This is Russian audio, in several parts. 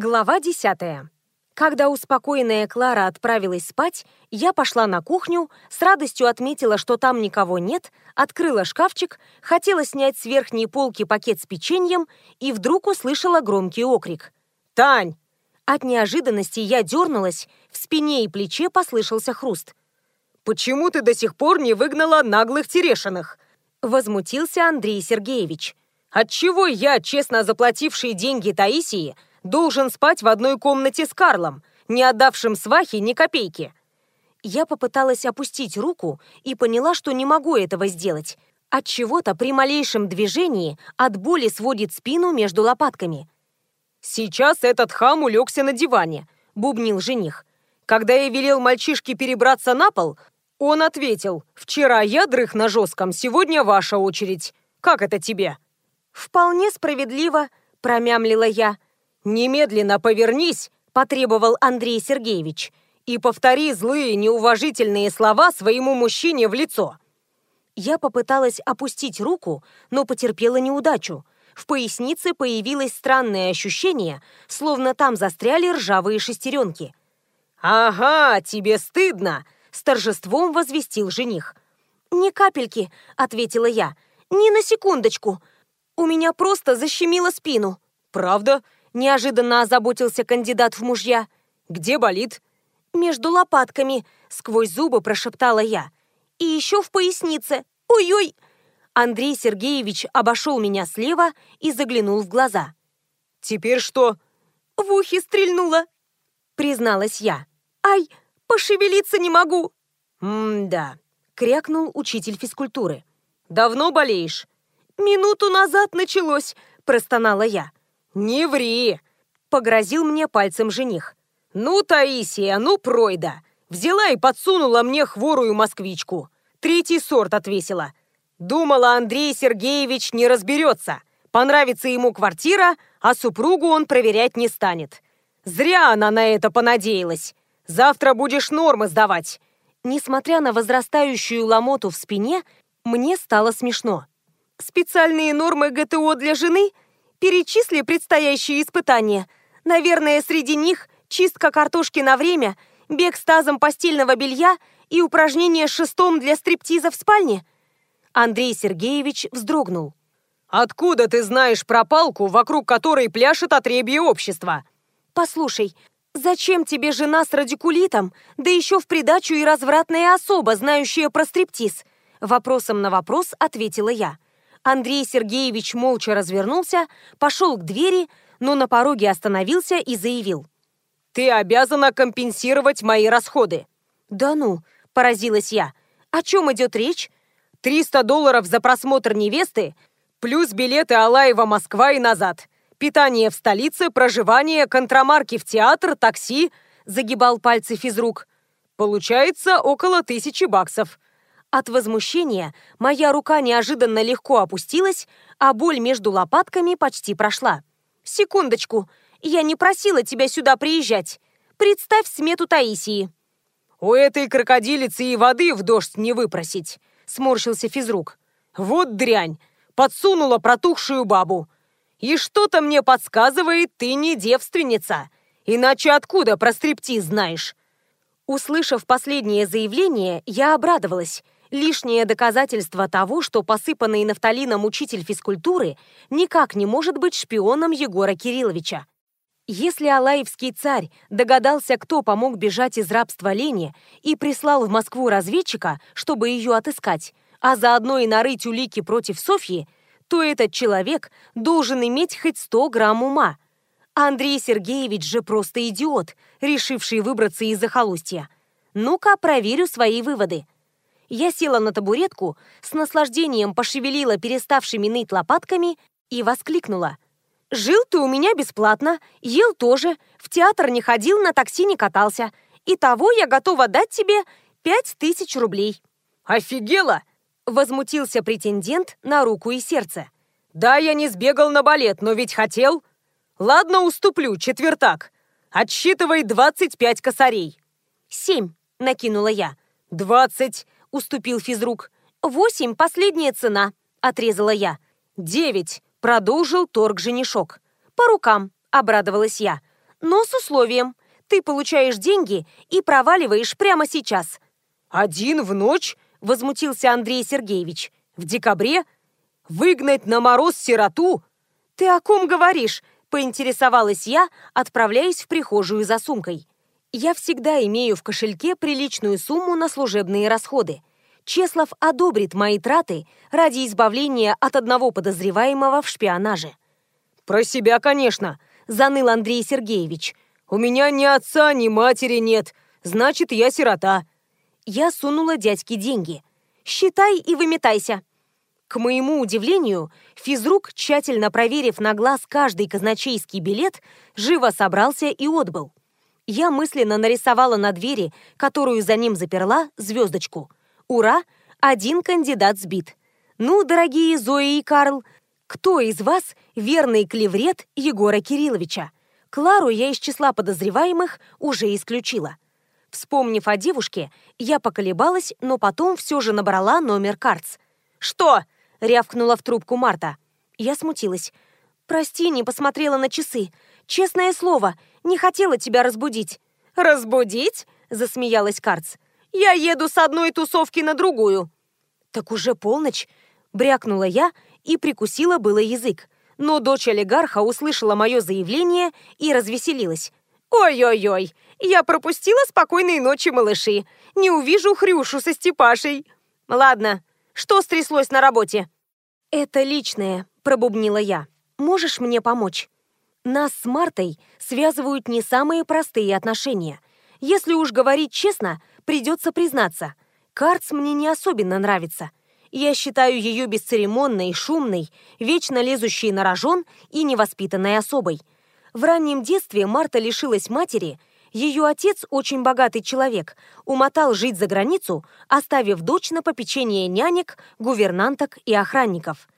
Глава 10. Когда успокоенная Клара отправилась спать, я пошла на кухню, с радостью отметила, что там никого нет, открыла шкафчик, хотела снять с верхней полки пакет с печеньем и вдруг услышала громкий окрик. «Тань!» От неожиданности я дернулась, в спине и плече послышался хруст. «Почему ты до сих пор не выгнала наглых терешиных?» Возмутился Андрей Сергеевич. «Отчего я, честно заплативший деньги Таисии, должен спать в одной комнате с Карлом, не отдавшим свахе ни копейки. Я попыталась опустить руку и поняла, что не могу этого сделать. От чего-то при малейшем движении от боли сводит спину между лопатками. Сейчас этот хам улегся на диване, бубнил жених. Когда я велел мальчишке перебраться на пол, он ответил: "Вчера я дрых на жестком, сегодня ваша очередь. Как это тебе?" Вполне справедливо, промямлила я. «Немедленно повернись», – потребовал Андрей Сергеевич, «и повтори злые, неуважительные слова своему мужчине в лицо». Я попыталась опустить руку, но потерпела неудачу. В пояснице появилось странное ощущение, словно там застряли ржавые шестеренки. «Ага, тебе стыдно!» – с торжеством возвестил жених. «Ни капельки», – ответила я. «Ни на секундочку. У меня просто защемило спину». «Правда?» Неожиданно озаботился кандидат в мужья. «Где болит?» «Между лопатками», — сквозь зубы прошептала я. «И еще в пояснице. Ой-ой!» Андрей Сергеевич обошел меня слева и заглянул в глаза. «Теперь что?» «В ухе стрельнула», — призналась я. «Ай, пошевелиться не могу!» «М-да», — крякнул учитель физкультуры. «Давно болеешь?» «Минуту назад началось», — простонала я. «Не ври!» — погрозил мне пальцем жених. «Ну, Таисия, ну, пройда! Взяла и подсунула мне хворую москвичку. Третий сорт отвесила. Думала, Андрей Сергеевич не разберется. Понравится ему квартира, а супругу он проверять не станет. Зря она на это понадеялась. Завтра будешь нормы сдавать». Несмотря на возрастающую ломоту в спине, мне стало смешно. «Специальные нормы ГТО для жены?» Перечисли предстоящие испытания. Наверное, среди них чистка картошки на время, бег с тазом постельного белья и упражнение с шестом для стриптиза в спальне. Андрей Сергеевич вздрогнул. «Откуда ты знаешь про палку, вокруг которой пляшет отребье общества?» «Послушай, зачем тебе жена с радикулитом, да еще в придачу и развратная особа, знающая про стриптиз?» Вопросом на вопрос ответила я. Андрей Сергеевич молча развернулся, пошел к двери, но на пороге остановился и заявил. «Ты обязана компенсировать мои расходы». «Да ну», – поразилась я. «О чем идет речь?» «300 долларов за просмотр невесты, плюс билеты Алаева-Москва и назад. Питание в столице, проживание, контрамарки в театр, такси», – загибал пальцы физрук. «Получается около тысячи баксов. От возмущения моя рука неожиданно легко опустилась, а боль между лопатками почти прошла. «Секундочку, я не просила тебя сюда приезжать. Представь смету Таисии». «У этой крокодилицы и воды в дождь не выпросить», — сморщился физрук. «Вот дрянь! Подсунула протухшую бабу. И что-то мне подсказывает, ты не девственница. Иначе откуда про стриптиз знаешь?» Услышав последнее заявление, я обрадовалась — Лишнее доказательство того, что посыпанный нафталином учитель физкультуры никак не может быть шпионом Егора Кирилловича. Если Алаевский царь догадался, кто помог бежать из рабства Лене и прислал в Москву разведчика, чтобы ее отыскать, а заодно и нарыть улики против Софьи, то этот человек должен иметь хоть 100 грамм ума. Андрей Сергеевич же просто идиот, решивший выбраться из захолустья. Ну-ка, проверю свои выводы. Я села на табуретку, с наслаждением пошевелила переставшими ныть лопатками и воскликнула. «Жил ты у меня бесплатно, ел тоже, в театр не ходил, на такси не катался. Итого я готова дать тебе пять тысяч рублей». «Офигела!» – возмутился претендент на руку и сердце. «Да, я не сбегал на балет, но ведь хотел. Ладно, уступлю, четвертак. Отсчитывай двадцать пять косарей». «Семь», – накинула я. «Двадцать», — уступил физрук. «Восемь — последняя цена», — отрезала я. «Девять», — продолжил торг женишок. «По рукам», — обрадовалась я. но с условием. Ты получаешь деньги и проваливаешь прямо сейчас». «Один в ночь?» – возмутился Андрей Сергеевич. «В декабре? Выгнать на мороз сироту?» «Ты о ком говоришь?» – поинтересовалась я, отправляясь в прихожую за сумкой. Я всегда имею в кошельке приличную сумму на служебные расходы. Чеслов одобрит мои траты ради избавления от одного подозреваемого в шпионаже. «Про себя, конечно», – заныл Андрей Сергеевич. «У меня ни отца, ни матери нет, значит, я сирота». Я сунула дядьке деньги. «Считай и выметайся». К моему удивлению, физрук, тщательно проверив на глаз каждый казначейский билет, живо собрался и отбыл. Я мысленно нарисовала на двери, которую за ним заперла, звездочку. Ура! Один кандидат сбит. Ну, дорогие Зои и Карл, кто из вас верный клеврет Егора Кирилловича? Клару я из числа подозреваемых уже исключила. Вспомнив о девушке, я поколебалась, но потом все же набрала номер Карц. «Что?» — рявкнула в трубку Марта. Я смутилась. «Прости, не посмотрела на часы. Честное слово, не хотела тебя разбудить». «Разбудить?» — засмеялась Карц. «Я еду с одной тусовки на другую». «Так уже полночь», — брякнула я и прикусила было язык. Но дочь олигарха услышала мое заявление и развеселилась. «Ой-ой-ой, я пропустила спокойной ночи, малыши. Не увижу Хрюшу со Степашей. Ладно, что стряслось на работе?» «Это личное», — пробубнила я. «Можешь мне помочь?» Нас с Мартой связывают не самые простые отношения. Если уж говорить честно, придется признаться. Карц мне не особенно нравится. Я считаю ее бесцеремонной, шумной, вечно лезущей на рожон и невоспитанной особой. В раннем детстве Марта лишилась матери, ее отец, очень богатый человек, умотал жить за границу, оставив дочь на попечение нянек, гувернанток и охранников.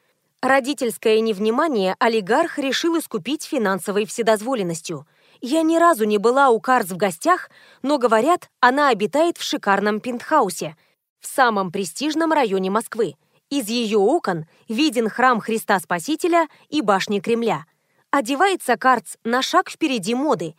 Родительское невнимание олигарх решил искупить финансовой вседозволенностью. Я ни разу не была у Карс в гостях, но, говорят, она обитает в шикарном пентхаусе – в самом престижном районе Москвы. Из ее окон виден храм Христа Спасителя и башни Кремля. Одевается Карц на шаг впереди моды.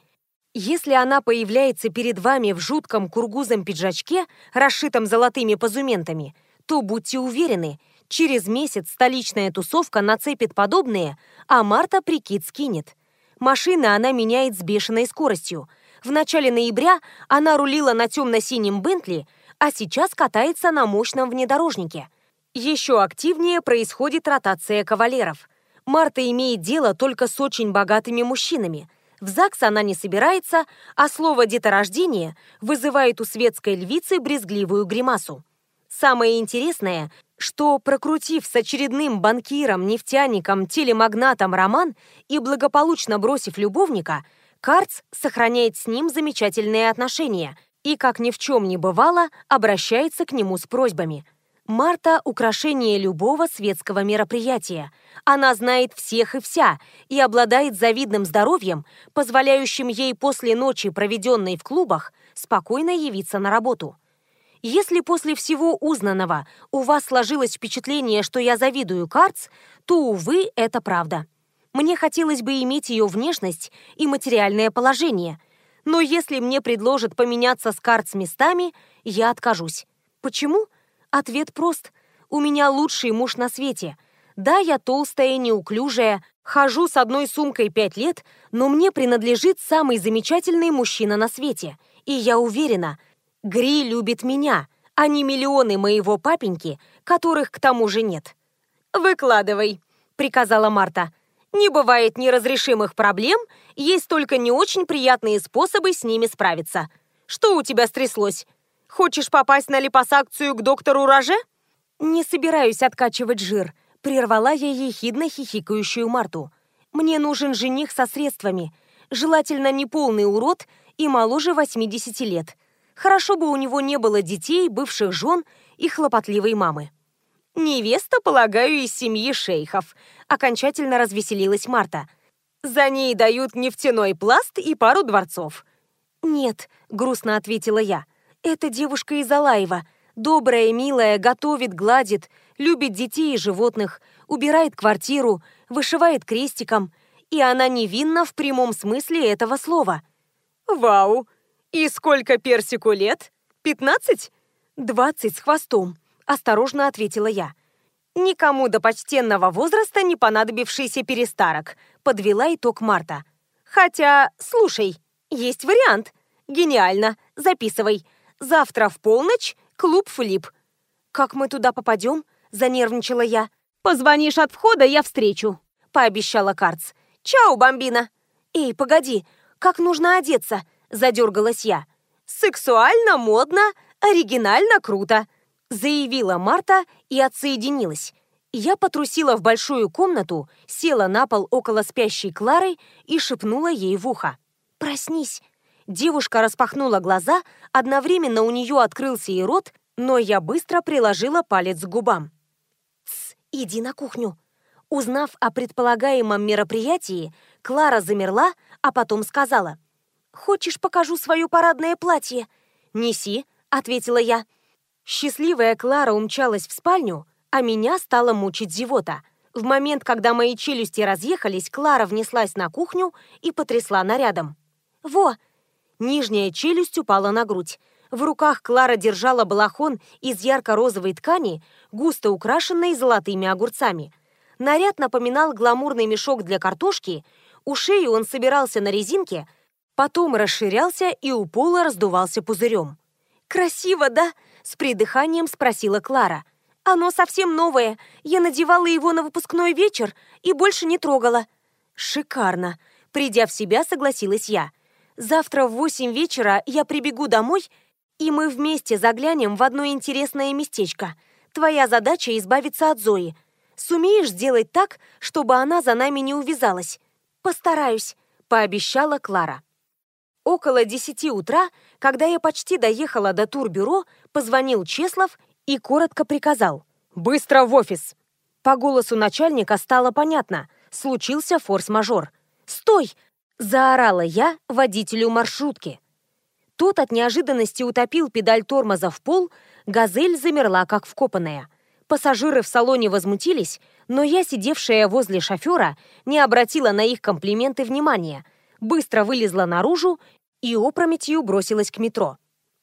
Если она появляется перед вами в жутком кургузом пиджачке, расшитом золотыми позументами, то будьте уверены, через месяц столичная тусовка нацепит подобные, а Марта прикид скинет. Машины она меняет с бешеной скоростью. В начале ноября она рулила на темно-синем Бентли – а сейчас катается на мощном внедорожнике. Еще активнее происходит ротация кавалеров. Марта имеет дело только с очень богатыми мужчинами. В ЗАГС она не собирается, а слово «деторождение» вызывает у светской львицы брезгливую гримасу. Самое интересное, что, прокрутив с очередным банкиром, нефтяником, телемагнатом роман и благополучно бросив любовника, Карц сохраняет с ним замечательные отношения – и, как ни в чем не бывало, обращается к нему с просьбами. Марта – украшение любого светского мероприятия. Она знает всех и вся и обладает завидным здоровьем, позволяющим ей после ночи, проведенной в клубах, спокойно явиться на работу. Если после всего узнанного у вас сложилось впечатление, что я завидую Карц, то, увы, это правда. Мне хотелось бы иметь ее внешность и материальное положение – но если мне предложат поменяться с карт с местами, я откажусь. Почему? Ответ прост. У меня лучший муж на свете. Да, я толстая, неуклюжая, хожу с одной сумкой пять лет, но мне принадлежит самый замечательный мужчина на свете. И я уверена, Гри любит меня, а не миллионы моего папеньки, которых к тому же нет. «Выкладывай», — приказала Марта. Не бывает неразрешимых проблем, есть только не очень приятные способы с ними справиться. Что у тебя стряслось? Хочешь попасть на липосакцию к доктору Роже? Не собираюсь откачивать жир, прервала я ехидно хихикающую Марту. Мне нужен жених со средствами, желательно не полный урод и моложе 80 лет. Хорошо бы у него не было детей, бывших жен и хлопотливой мамы. «Невеста, полагаю, из семьи шейхов», — окончательно развеселилась Марта. «За ней дают нефтяной пласт и пару дворцов». «Нет», — грустно ответила я, — «это девушка из Алаева. Добрая, милая, готовит, гладит, любит детей и животных, убирает квартиру, вышивает крестиком. И она невинна в прямом смысле этого слова. Вау! И сколько персику лет? Пятнадцать? Двадцать с хвостом, осторожно ответила я. Никому до почтенного возраста не понадобившийся перестарок, подвела итог Марта. Хотя, слушай, есть вариант. Гениально, записывай. Завтра в полночь клуб Флип. Как мы туда попадем? Занервничала я. Позвонишь от входа, я встречу, пообещала Карц. Чао, бомбина. Эй, погоди, как нужно одеться? Задергалась я. Сексуально, модно, оригинально, круто заявила Марта и отсоединилась. Я потрусила в большую комнату, села на пол около спящей Клары и шепнула ей в ухо. «Проснись!» Девушка распахнула глаза, одновременно у нее открылся и рот, но я быстро приложила палец к губам. «Тсс, иди на кухню!» Узнав о предполагаемом мероприятии, Клара замерла, а потом сказала. «Хочешь, покажу свое парадное платье?» «Неси», — ответила я. Счастливая Клара умчалась в спальню, а меня стала мучить зевота. В момент, когда мои челюсти разъехались, Клара внеслась на кухню и потрясла нарядом. «Во!» Нижняя челюсть упала на грудь. В руках Клара держала балахон из ярко-розовой ткани, густо украшенной золотыми огурцами. Наряд напоминал гламурный мешок для картошки, у шеи он собирался на резинке, потом расширялся и у пола раздувался пузырем. «Красиво, да?» С придыханием спросила Клара. «Оно совсем новое. Я надевала его на выпускной вечер и больше не трогала». «Шикарно!» Придя в себя, согласилась я. «Завтра в восемь вечера я прибегу домой, и мы вместе заглянем в одно интересное местечко. Твоя задача избавиться от Зои. Сумеешь сделать так, чтобы она за нами не увязалась?» «Постараюсь», — пообещала Клара. Около десяти утра, когда я почти доехала до турбюро, позвонил Чеслов и коротко приказал «Быстро в офис!». По голосу начальника стало понятно, случился форс-мажор. «Стой!» – заорала я водителю маршрутки. Тот от неожиданности утопил педаль тормоза в пол, «Газель» замерла как вкопанная. Пассажиры в салоне возмутились, но я, сидевшая возле шофера, не обратила на их комплименты внимания, быстро вылезла наружу и опрометью бросилась к метро.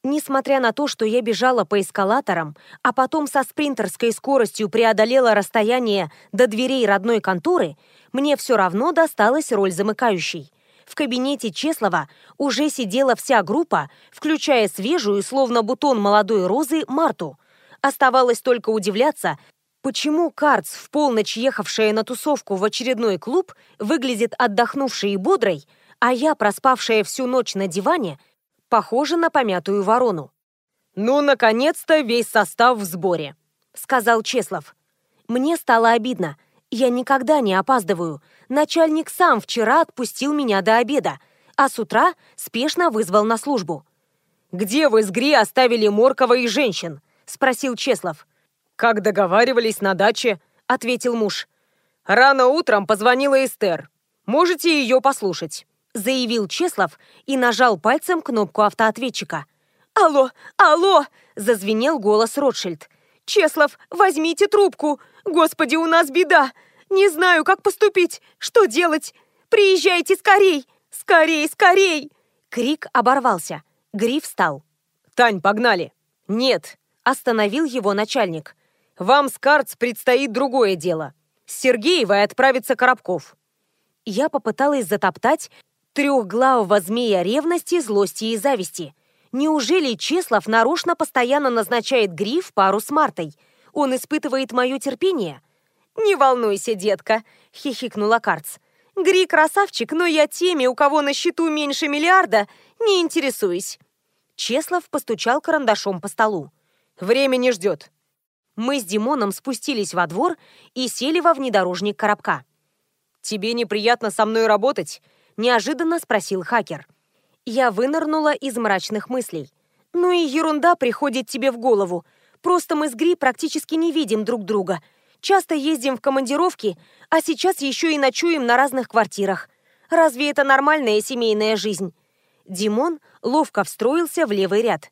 Несмотря на то, что я бежала по эскалаторам, а потом со спринтерской скоростью преодолела расстояние до дверей родной конторы, мне все равно досталась роль замыкающей. В кабинете Чеслова уже сидела вся группа, включая свежую, словно бутон молодой розы, Марту. Оставалось только удивляться, почему Карц, в полночь ехавшая на тусовку в очередной клуб, выглядит отдохнувшей и бодрой, а я, проспавшая всю ночь на диване, похожа на помятую ворону. «Ну, наконец-то весь состав в сборе», — сказал Чеслов. Мне стало обидно. Я никогда не опаздываю. Начальник сам вчера отпустил меня до обеда, а с утра спешно вызвал на службу. «Где вы с Гри оставили Моркова и женщин?» — спросил Чеслов. «Как договаривались на даче», — ответил муж. «Рано утром позвонила Эстер. Можете ее послушать» заявил Чеслов и нажал пальцем кнопку автоответчика. «Алло, алло!» – зазвенел голос Ротшильд. «Чеслов, возьмите трубку! Господи, у нас беда! Не знаю, как поступить! Что делать? Приезжайте скорей! Скорей, скорей!» Крик оборвался. Гриф встал. «Тань, погнали!» «Нет!» – остановил его начальник. «Вам с Карц предстоит другое дело. С Сергеевой отправится Коробков». Я попыталась затоптать трехглавого змея ревности, злости и зависти. Неужели Чеслов нарочно постоянно назначает гриф пару с Мартой? Он испытывает мое терпение? «Не волнуйся, детка», — хихикнула Карц. «Гри красавчик, но я теми, у кого на счету меньше миллиарда, не интересуюсь». Чеслов постучал карандашом по столу. «Время не ждет». Мы с Димоном спустились во двор и сели во внедорожник коробка. «Тебе неприятно со мной работать?» Неожиданно спросил хакер. Я вынырнула из мрачных мыслей. Ну и ерунда приходит тебе в голову. Просто мы с Гри практически не видим друг друга. Часто ездим в командировки, а сейчас еще и ночуем на разных квартирах. Разве это нормальная семейная жизнь? Димон ловко встроился в левый ряд.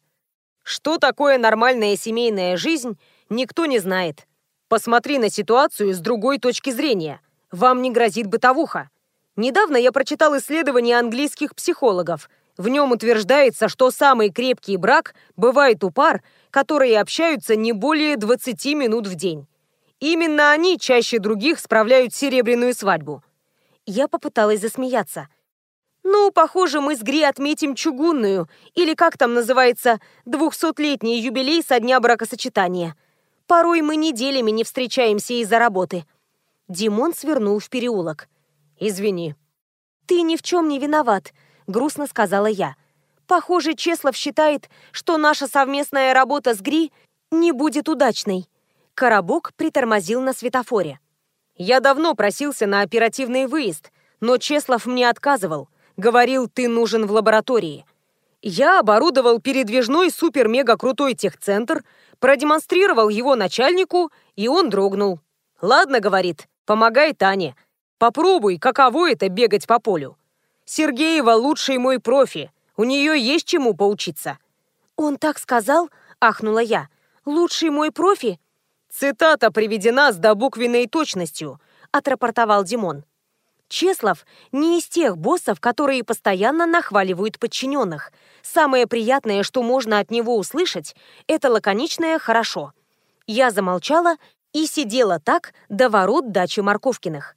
Что такое нормальная семейная жизнь, никто не знает. Посмотри на ситуацию с другой точки зрения. Вам не грозит бытовуха. Недавно я прочитал исследование английских психологов. В нем утверждается, что самый крепкий брак бывает у пар, которые общаются не более 20 минут в день. Именно они чаще других справляют серебряную свадьбу. Я попыталась засмеяться. Ну, похоже, мы с Гри отметим чугунную, или как там называется, двухсотлетний юбилей со дня бракосочетания. Порой мы неделями не встречаемся из-за работы. Димон свернул в переулок. «Извини». «Ты ни в чем не виноват», — грустно сказала я. «Похоже, Чеслов считает, что наша совместная работа с Гри не будет удачной». Коробок притормозил на светофоре. «Я давно просился на оперативный выезд, но Чеслов мне отказывал. Говорил, ты нужен в лаборатории. Я оборудовал передвижной супер-мега-крутой техцентр, продемонстрировал его начальнику, и он дрогнул. «Ладно, — говорит, — помогай Тане. Попробуй, каково это бегать по полю. Сергеева лучший мой профи, у нее есть чему поучиться». «Он так сказал?» — ахнула я. «Лучший мой профи?» «Цитата приведена с добуквенной точностью», — отрапортовал Димон. Чеслов не из тех боссов, которые постоянно нахваливают подчиненных. Самое приятное, что можно от него услышать, это лаконичное «хорошо». Я замолчала и сидела так до ворот дачи Марковкиных.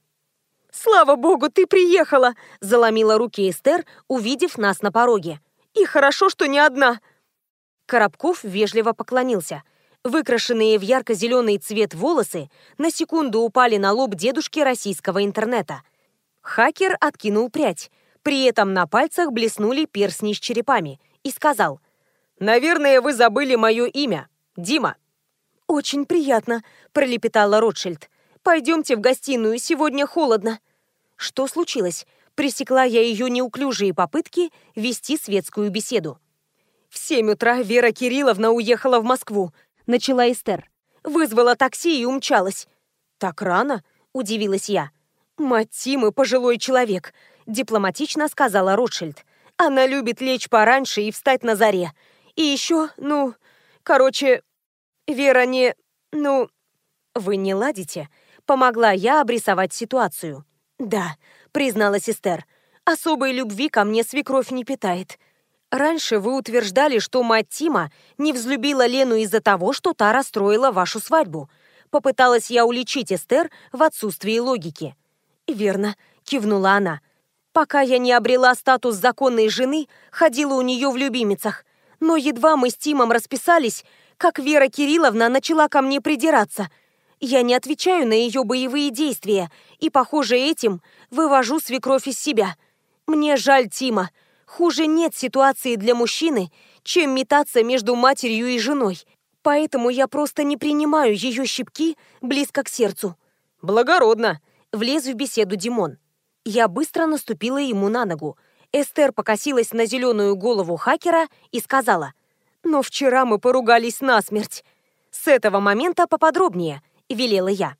«Слава богу, ты приехала!» – заломила руки Эстер, увидев нас на пороге. «И хорошо, что не одна!» Коробков вежливо поклонился. Выкрашенные в ярко-зеленый цвет волосы на секунду упали на лоб дедушки российского интернета – Хакер откинул прядь. При этом на пальцах блеснули перстни с черепами. И сказал. «Наверное, вы забыли мое имя. Дима». «Очень приятно», — пролепетала Ротшильд. «Пойдемте в гостиную, сегодня холодно». Что случилось? Пресекла я ее неуклюжие попытки вести светскую беседу. «В семь утра Вера Кирилловна уехала в Москву», — начала Эстер. «Вызвала такси и умчалась». «Так рано?» — удивилась я. «Мать Тимы пожилой человек», — дипломатично сказала Ротшильд. «Она любит лечь пораньше и встать на заре. И еще, ну, короче, Вера не... ну...» «Вы не ладите?» Помогла я обрисовать ситуацию. «Да», — призналась Эстер. «Особой любви ко мне свекровь не питает. Раньше вы утверждали, что мать Тима не взлюбила Лену из-за того, что та расстроила вашу свадьбу. Попыталась я уличить Эстер в отсутствии логики. «Верно», — кивнула она. «Пока я не обрела статус законной жены, ходила у нее в любимицах. Но едва мы с Тимом расписались, как Вера Кирилловна начала ко мне придираться. Я не отвечаю на ее боевые действия, и, похоже, этим вывожу свекровь из себя. Мне жаль Тима. Хуже нет ситуации для мужчины, чем метаться между матерью и женой. Поэтому я просто не принимаю ее щипки близко к сердцу». «Благородно», влез в беседу Димон. Я быстро наступила ему на ногу. Эстер покосилась на зеленую голову хакера и сказала, «Но вчера мы поругались насмерть». «С этого момента поподробнее», — велела я.